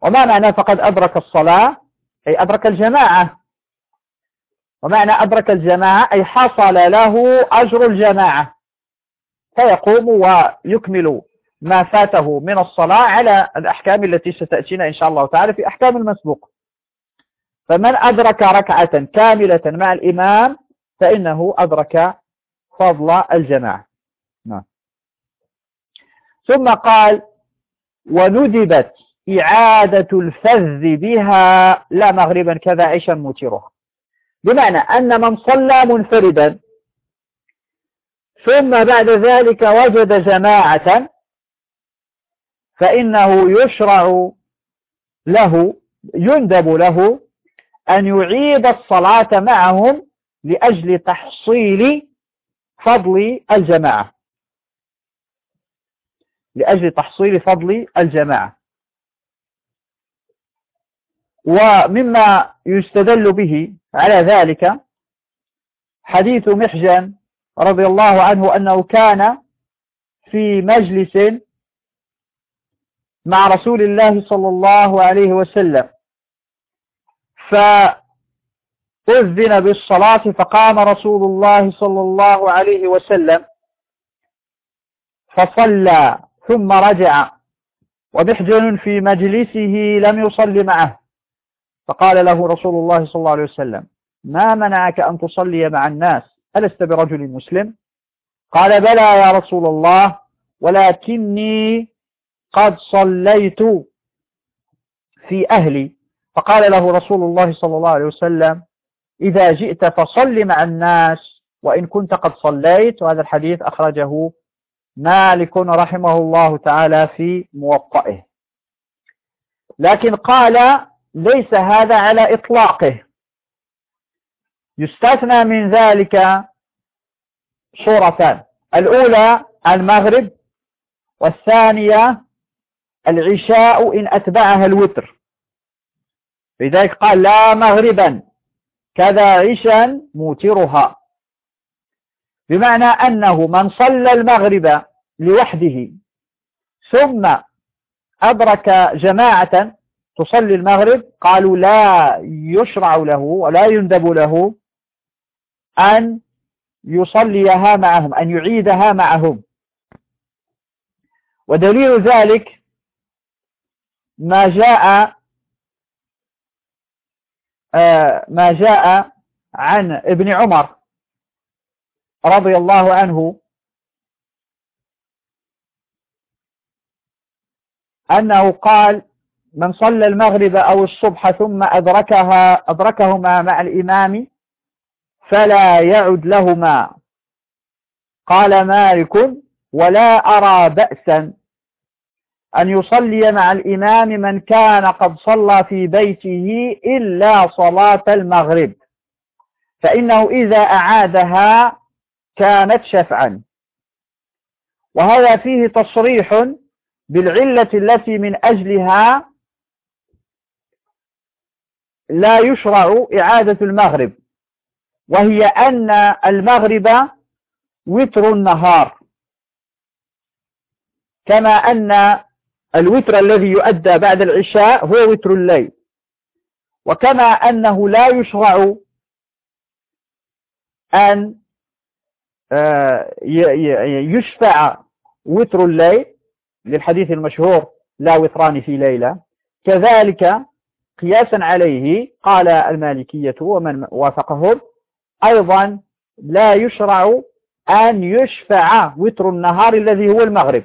وما معنى فقد أدرك الصلاة؟ أي أدرك الجماعة. ومعنى أدرك الجماعة أي حصل له أجر الجماعة. فيقوم ويكمل ما فاته من الصلاة على الأحكام التي ستأتينا إن شاء الله تعالى في أحكام المسبوق. فمن أدرك ركعة كاملة مع الإمام فإنه أدرك فضل الجماعة. نعم. ثم قال وندبت إعادة الفذ بها لا مغربا كذا عيشا موترها بمعنى أن من صلى منفردا ثم بعد ذلك وجد جماعة فإنه يشرع له يندب له أن يعيد الصلاة معهم لأجل تحصيل فضل الجماعة. لأجل تحصيل فضل الجماعة. ومما يستدل به على ذلك حديث محجن رضي الله عنه أنه كان في مجلس مع رسول الله صلى الله عليه وسلم. فأذن بالصلاة فقام رسول الله صلى الله عليه وسلم فصلى ثم رجع. ومحجن في مجلسه لم يصلي معه. فقال له رسول الله صلى الله عليه وسلم ما منعك أن تصلي مع الناس؟ ألست برجل مسلم؟ قال بلى يا رسول الله ولكني قد صليت في أهلي. فقال له رسول الله صلى الله عليه وسلم إذا جئت فصل مع الناس وإن كنت قد صليت. وهذا الحديث أخرجه مالك رحمه الله تعالى في موطئه. لكن قال ليس هذا على إطلاقه. يستثنى من ذلك صورتان. الأولى المغرب والثانية العشاء إن أتبعها الوتر. لذلك قال لا مغربا. كذا عشا موترها. بمعنى أنه من صلى المغرب لوحده ثم أدرك جماعة تصلي المغرب قالوا لا يشرع له ولا يندب له أن يصليها معهم أن يعيدها معهم. ودليل ذلك ما جاء آه، ما جاء عن ابن عمر رضي الله عنه أنه قال من صلى المغرب أو الصبح ثم أدركها أدركهما مع الإمام فلا يعد لهما. قال مالك ولا أرى بأسا. أن يصلي مع الإمام من كان قد صلى في بيته إلا صلاة المغرب. فإنه إذا أعادها كانت شفعا. وهذا فيه تصريح بالعلة التي من أجلها لا يشرع إعادة المغرب وهي أن المغرب وتر النهار. كما أن الوتر الذي يؤدى بعد العشاء هو وتر الليل. وكما أنه لا يشرع أن آه، يشفع وتر الليل للحديث المشهور لا وتران في ليلة. كذلك قياسا عليه قال المالكية ومن وافقهم أيضا لا يشرع أن يشفع وتر النهار الذي هو المغرب.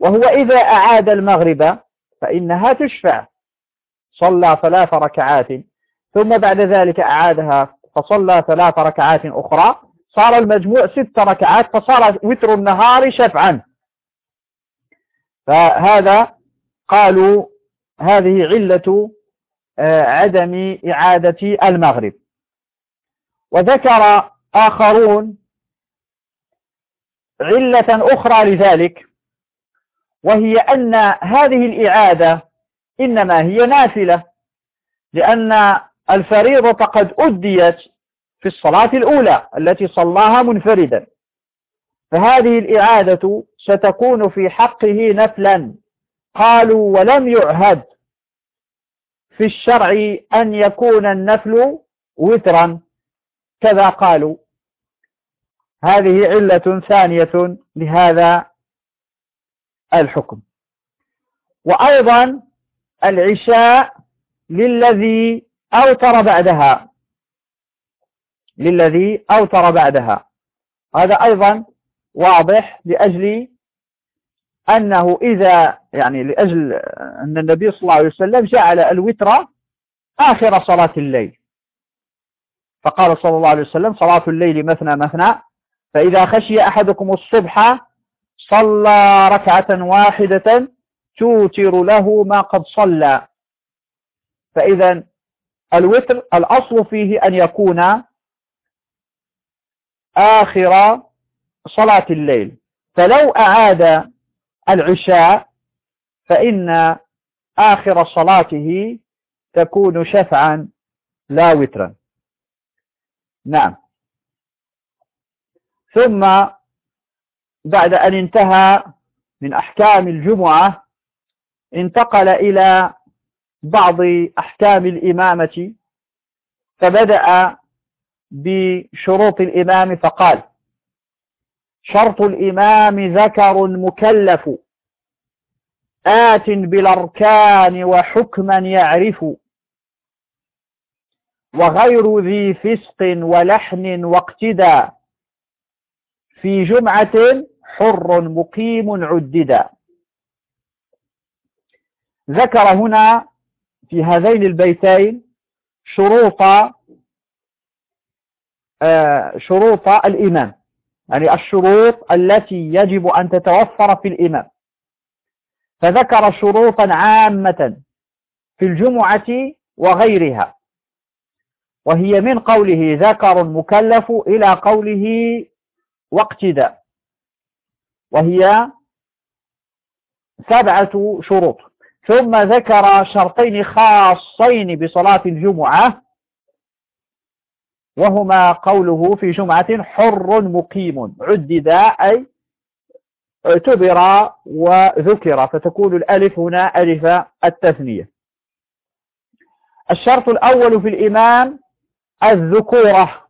وهو إذا أعاد المغرب فإنها تشفع. صلى ثلاث ركعات ثم بعد ذلك أعادها فصلى ثلاث ركعات أخرى صار المجموع ست ركعات فصار وتر النهار شفعا. فهذا قالوا هذه علة آه، عدم إعادة المغرب. وذكر آخرون علة أخرى لذلك. وهي أن هذه الإعادة إنما هي نافلة لأن الفريضة قد أديت في الصلاة الأولى التي صلاها منفردا. فهذه الإعادة ستكون في حقه نفلا. قالوا ولم يعهد في الشرع أن يكون النفل وترا. كذا قالوا. هذه علة ثانية لهذا الحكم. وأيضا العشاء للذي أوتر بعدها. للذي أوتر بعدها. هذا أيضا واضح لأجل أنه إذا يعني لأجل أن النبي صلى الله عليه وسلم جعل الوتر آخر صلاة الليل. فقال صلى الله عليه وسلم صلاة الليل مثنى مثنى. فإذا خشي أحدكم الصبح صلى ركعة واحدة توتر له ما قد صلى. فإذا الوتر الأصل فيه أن يكون آخر صلاة الليل. فلو أعاد العشاء فإن آخر صلاته تكون شفعا لا وترا. نعم. ثم بعد أن انتهى من أحكام الجمعة انتقل إلى بعض أحكام الإمامة فبدأ بشروط الإمام فقال شرط الإمام ذكر مكلف آت بالأركان وحكما يعرف وغير ذي فسق ولحن واقتدى. في جمعة حر مقيم عددا. ذكر هنا في هذين البيتين شروط آه، شروط الإمام. يعني الشروط التي يجب أن تتوفر في الإمام. فذكر شروطا عامة في الجمعة وغيرها. وهي من قوله ذكر مكلف إلى قوله واقتداء. وهي سبعة شروط. ثم ذكر شرطين خاصين بصلاة الجمعة وهما قوله في جمعة حر مقيم عدد أي اعتبر وذكر فتكون الألف هنا ألف التثنية. الشرط الأول في الإمام الذكورة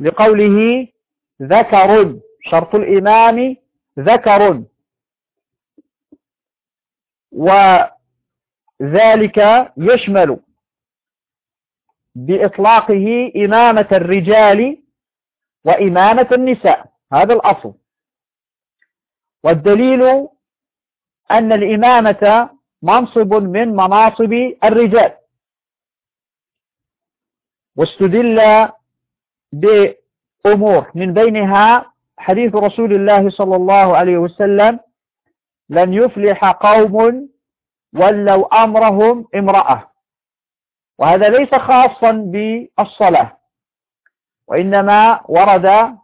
لقوله ذكر شرط الإمام ذكر وذلك يشمل بإطلاقه إمامة الرجال وإمامة النساء. هذا الأصل. والدليل أن الإمامة منصب من مناصب الرجال. واستدل بأمور من بينها حديث رسول الله صلى الله عليه وسلم لن يفلح قوم ولوا أمرهم امرأة. وهذا ليس خاصا بالصلاة وإنما ورد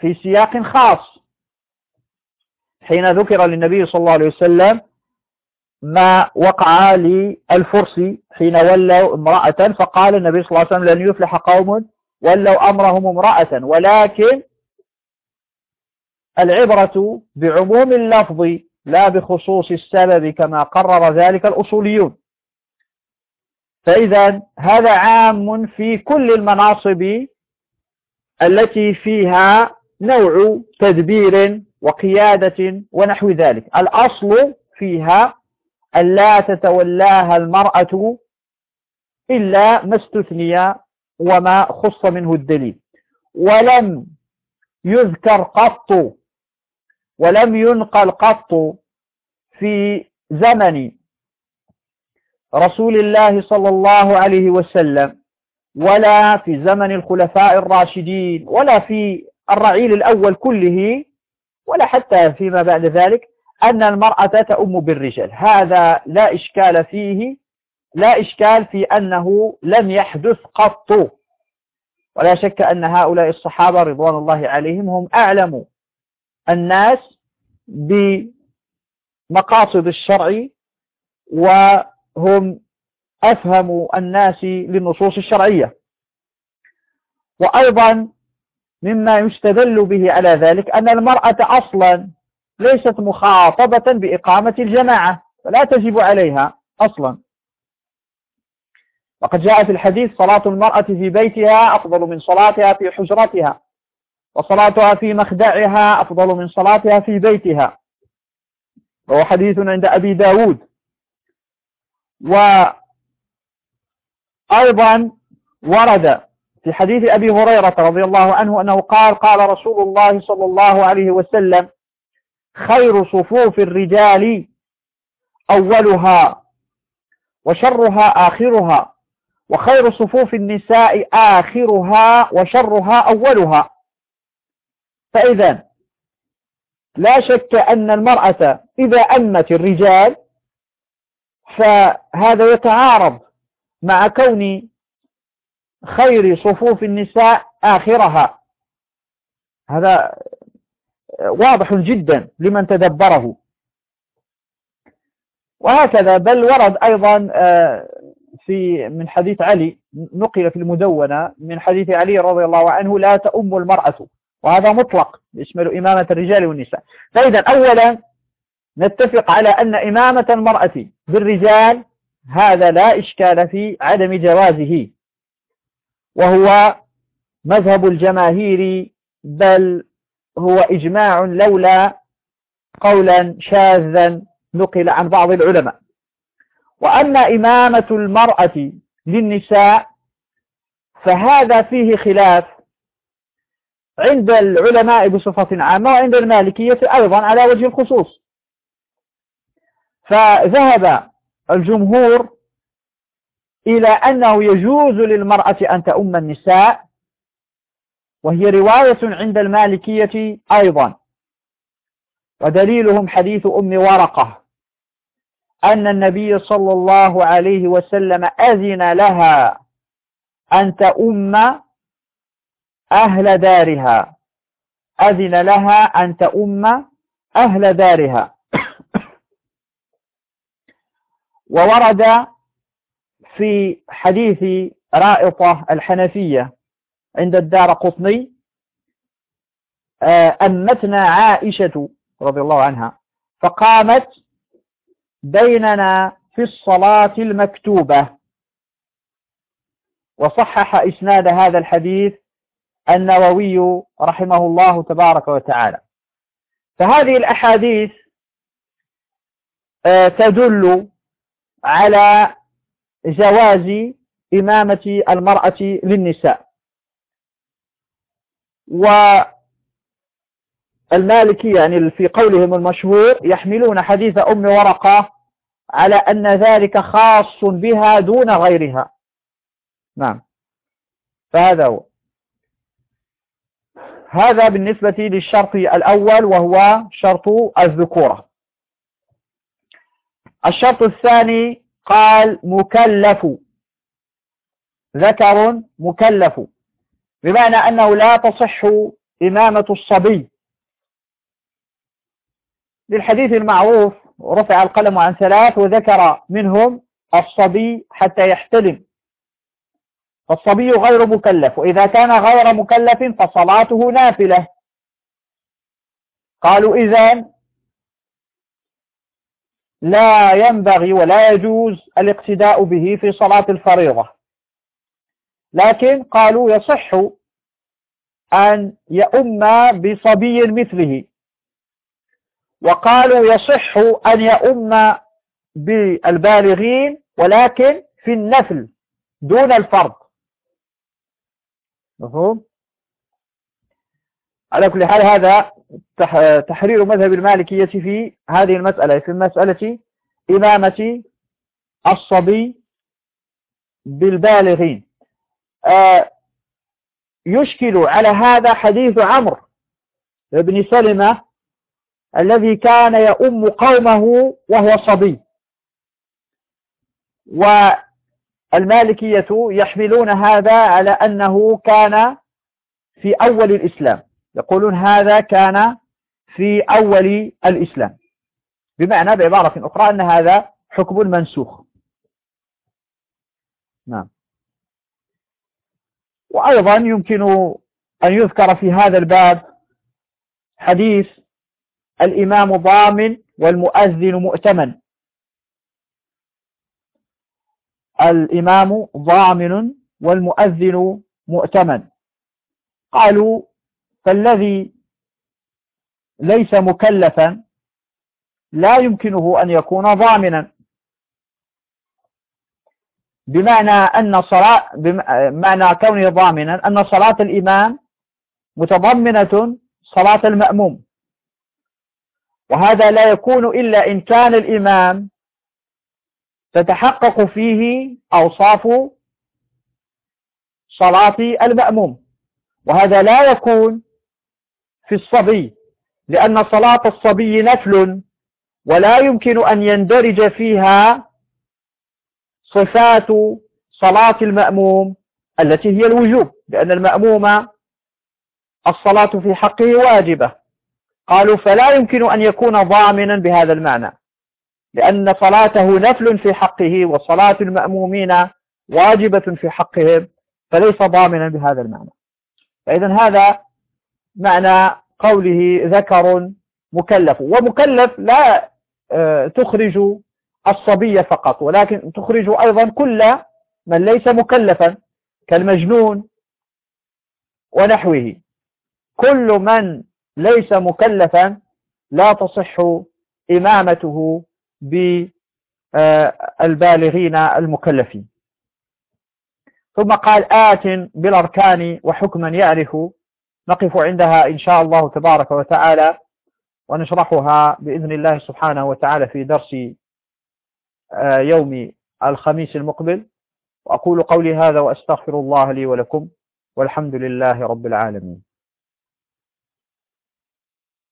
في سياق خاص. حين ذكر للنبي صلى الله عليه وسلم ما وقع للفرس حين ولوا امرأة فقال النبي صلى الله عليه وسلم لن يفلح قوم ولوا أمرهم امرأة. ولكن العبرة بعموم اللفظ لا بخصوص السبب كما قرر ذلك الأصوليون. فإذا هذا عام في كل المناصب التي فيها نوع تدبير وقيادة ونحو ذلك. الأصل فيها ألا تتولاها المرأة إلا ما استثني وما خص منه الدليل. ولم يذكر قط ولم ينقل قط في زمن رسول الله صلى الله عليه وسلم ولا في زمن الخلفاء الراشدين ولا في الرعيل الأول كله ولا حتى فيما بعد ذلك أن المرأة تأم بالرجال. هذا لا إشكال فيه لا إشكال في أنه لم يحدث قط. ولا شك أن هؤلاء الصحابة رضوان الله عليهم هم أعلم. الناس بمقاصد الشرع وهم أفهم الناس للنصوص الشرعية. وأيضا مما يستدل به على ذلك أن المرأة أصلا ليست مخاطبة بإقامة الجماعة فلا تجب عليها أصلا. وقد جاء في الحديث صلاة المرأة في بيتها أفضل من صلاتها في حجرتها. وصلاتها في مخدعها أفضل من صلاتها في بيتها. وهو حديث عند أبي داود. وأيضا ورد في حديث أبي هريرة رضي الله عنه أنه قال قال رسول الله صلى الله عليه وسلم خير صفوف الرجال أولها وشرها آخرها وخير صفوف النساء آخرها وشرها أولها. فإذا لا شك أن المرأة إذا أمت الرجال فهذا يتعارض مع كون خير صفوف النساء آخرها. هذا واضح جدا لمن تدبره. وهكذا بل ورد أيضا آه، في من حديث علي نقل في المدونة من حديث علي رضي الله عنه لا تأم المرأة. وهذا مطلق يشمل إمامة الرجال والنساء. فإذا أولا نتفق على أن إمامة المرأة بالرجال هذا لا إشكال في عدم جوازه وهو مذهب الجماهير بل هو إجماع لولا قولا شاذا نقل عن بعض العلماء. وأما إمامة المرأة للنساء فهذا فيه خلاف عند العلماء بصفة عامة وعند المالكية أيضا على وجه الخصوص. فذهب الجمهور إلى أنه يجوز للمرأة أن تؤم النساء وهي رواية عند المالكية أيضا. ودليلهم حديث أم ورقة أن النبي صلى الله عليه وسلم أذن لها أن تؤم أهل دارها. أذن لها أن تؤم أهل دارها. [coughs] وورد في حديث رائطة الحنفية عند الدار قطني آه، أمتنا عائشة رضي الله عنها فقامت بيننا في الصلاة المكتوبة. وصحح إسناد هذا الحديث النووي رحمه الله تبارك وتعالى. فهذه الأحاديث آه، تدل على جواز إمامة المرأة للنساء. والمالكي يعني في قولهم المشهور يحملون حديث أم ورقة على أن ذلك خاص بها دون غيرها. نعم. فهذا هو. هذا بالنسبة للشرط الأول وهو شرط الذكورة. الشرط الثاني قال مكلف. ذكر مكلف. بمعنى أنه لا تصح إمامة الصبي. للحديث المعروف رفع القلم عن ثلاث وذكر منهم الصبي حتى يحتلم. فالصبي غير مكلف وإذا كان غير مكلف فصلاته نافلة. قالوا إذن لا ينبغي ولا يجوز الاقتداء به في صلاة الفريضة. لكن قالوا يصح أن يؤم بصبي مثله. وقالوا يصح أن يؤم بالبالغين ولكن في النفل دون الفرض. مفهوم؟ على كل حال هذا تحرير مذهب المالكية في هذه المسألة في مسألة إمامة الصبي بالبالغين. آه، يشكل على هذا حديث عمرو بن سلمة الذي كان يؤم قومه وهو صبي. والمالكية يحملون هذا على أنه كان في أول الإسلام. يقولون هذا كان في أول الإسلام. بمعنى بعبارة أخرى أن هذا حكم منسوخ. نعم. وأيضا يمكن أن يذكر في هذا الباب حديث الإمام ضامن والمؤذن مؤتمن. الإمام ضامن والمؤذن مؤتمن. قالوا فالذي ليس مكلفا لا يمكنه أن يكون ضامنا. بمعنى أن صلاة بمعنى كونه ضامنا أن صلاة الإمام متضمنة صلاة المأموم. وهذا لا يكون إلا إن كان الإمام تتحقق فيه أوصاف صلاة المأموم. وهذا لا يكون في الصبي لأن صلاة الصبي نفل ولا يمكن أن يندرج فيها صفات صلاة المأموم التي هي الوجوب لأن المأموم الصلاة في حقه واجبة. قالوا فلا يمكن أن يكون ضامنا بهذا المعنى. لأن صلاته نفل في حقه وصلاة المأمومين واجبة في حقهم فليس ضامنا بهذا المعنى. فإذا هذا معنى قوله ذكر مكلف. ومكلف لا آه، تخرج الصبي فقط ولكن تخرج أيضا كل من ليس مكلفا كالمجنون ونحوه. كل من ليس مكلفا لا تصح إمامته بالبالغين المكلفين. ثم قال آت بالأركان وحكما يعرف نقف عندها إن شاء الله تبارك وتعالى ونشرحها بإذن الله سبحانه وتعالى في درس آه، يوم الخميس المقبل. وأقول قولي هذا وأستغفر الله لي ولكم والحمد لله رب العالمين.